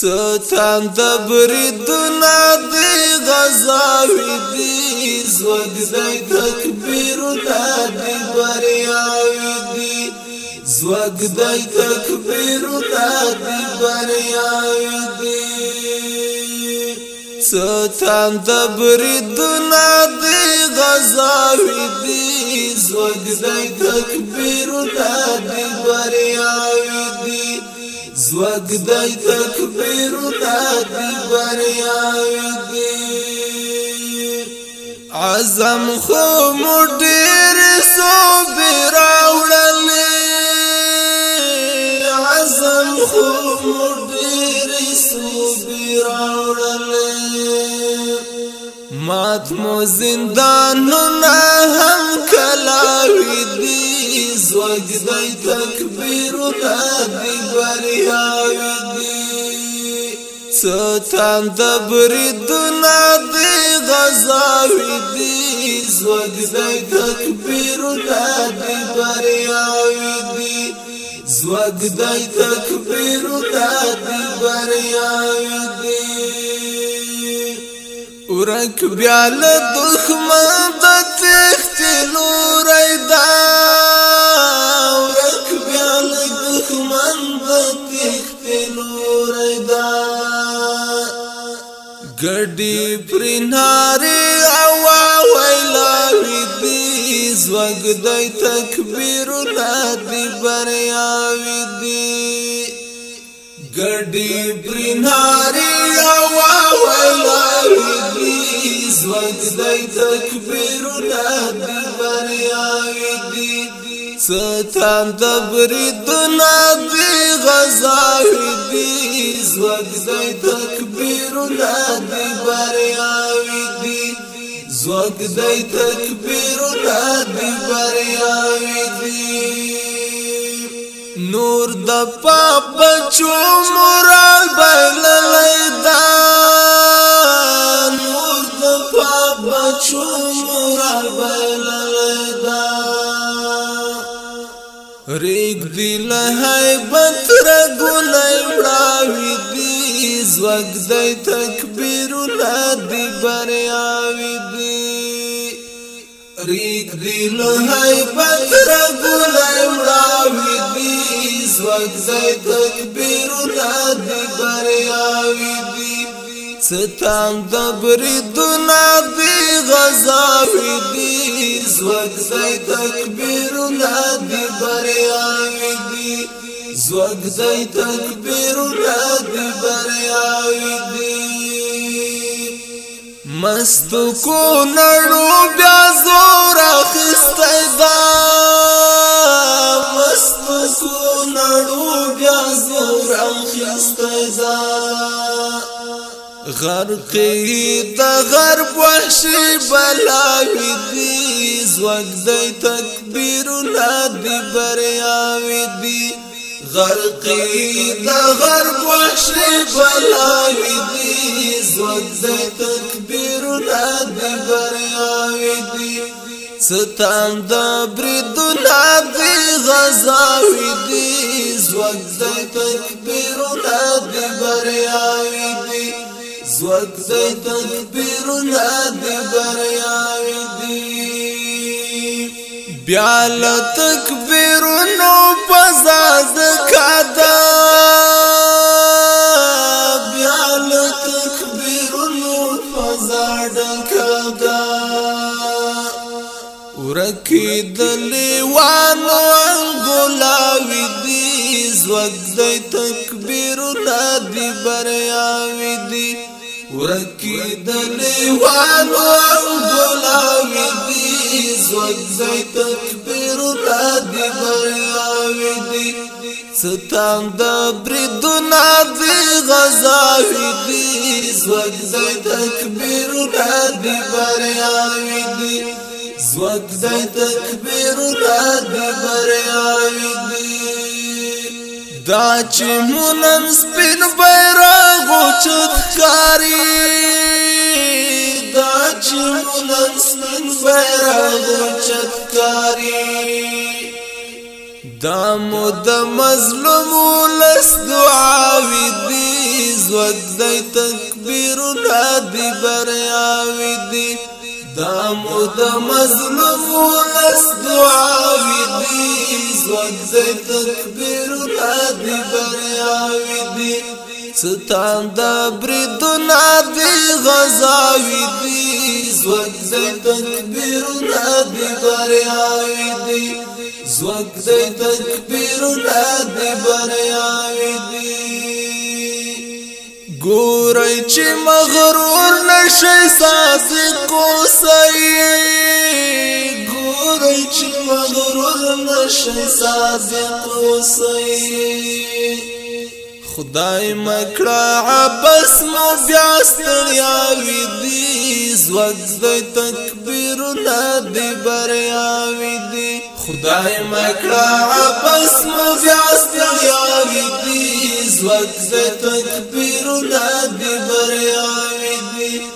ستان د بریدنا دی غزاوی دی زوگ دی تکبیرنا دی بریاوی دی زوگ دی تکبیرنا دی بریاوی دی ستان د بریدنا دی غزاوی دی زوگ دی تکبیرنا دی بریاوی دی زوګ دای تکبیر دی بریاي دی عزم خو مډیر سو بیراوړل عزم خو مډیر سو بیراوړل مات مو زندانونو هم کلاوي دی مسواک دی تکبیرونه دی بریاوی دی ستان د بریدونه دی غزاوی دی زوک دی تکبیرونه دی بریاوی دی زوک دی تکبیرونه دی بریاوی دی ورک بیا له دښمن د تختلو دی پری ناری اوا ویلاوی دی زوگ دی تکبیرونا دی بریاوی دی گڑی پری ناری ستان د بریدنا دی غزاوی دی زوک دی تکبیرنا دی بریاوی دی زوک دی تکبیرنا دی بریاوی دی نور د پاپ بچو مورال بللی دا نور د پاپ بچو مورال بللی ریگ دی لهای بط را گولای وڑاوی دی زوگ دی تکبیر لادی بریاوی دی ریگ دی لهای بط را گولای وڑاوی دی زوگ دی تکبیر لادی بریاوی دی ستان د بریدونه دی غزاوی دی زوګ زای تکبیرونه دی بریاوی دی زوګ زای تکبیرونه دی بریاوی دی مست کو نړو بیا زور اخستای دا مست کو نړو بیا زور اخستای دا غرقی دا غرب وحشی بلاوی دی زوگ دی تکبیرونا دی بریاوی دی غرقی دا غرب وحشی بلاوی دی زوگ دی تکبیرونا دی بریاوی دی ستان دا بریدونا دی غزاوی دی زوگ دی تکبیرونا دی بریاوی دی ځوت د تدبیر نه د بریا دی بیا نو پزاز کدا بیا ل نو پزاز کدا ورکی دلیوانو غلاوی دی ځوت ورکی دلیوانو غلامی دی زوگ زی تکبیرو تا دی بیاوی دی ستان دا بریدونا دی غزاوی دی زوگ زی تکبیرو تا دی بیاوی دی زوگ زی تکبیرو تا دی دا چې مونن سپین بیرغ اوچت کاری دا چې مونن سپین بیرغ اوچت کاری دا مو د مظلوم لس دعا وی دی زود دی تکبیر دی بریا وی دی دا مو د مظلوم ولس دعاوي دي زوځ تکبیر ته دی بریاوي دي ستان د بریدنا دی غزاوي دي زوځ تکبیر ته دی بریاوي دي زوځ تکبیر ته دی بریاوي دي ګورئ چې مغرور نشي صادق اوسئ ګورئ چې مغرور نشي صادق اوسئ خدای مکړه عباس مو بیا ستړیا وی دی زوږ د تکبیر نه دی بریا وی دی خدای مکړه عباس مو بیا ستړیا وی دی زوږ د تکبیر بریدونه دی بریاوی دی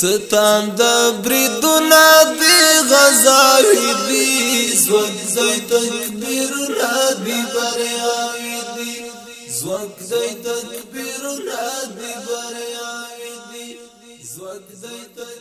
ستان د بریدونه دی غزاوی دی زوک زوی تکبیرونه دی بریاوی دی زوک زوی تکبیرونه دی بریاوی دی زوک زوی تکبیرونه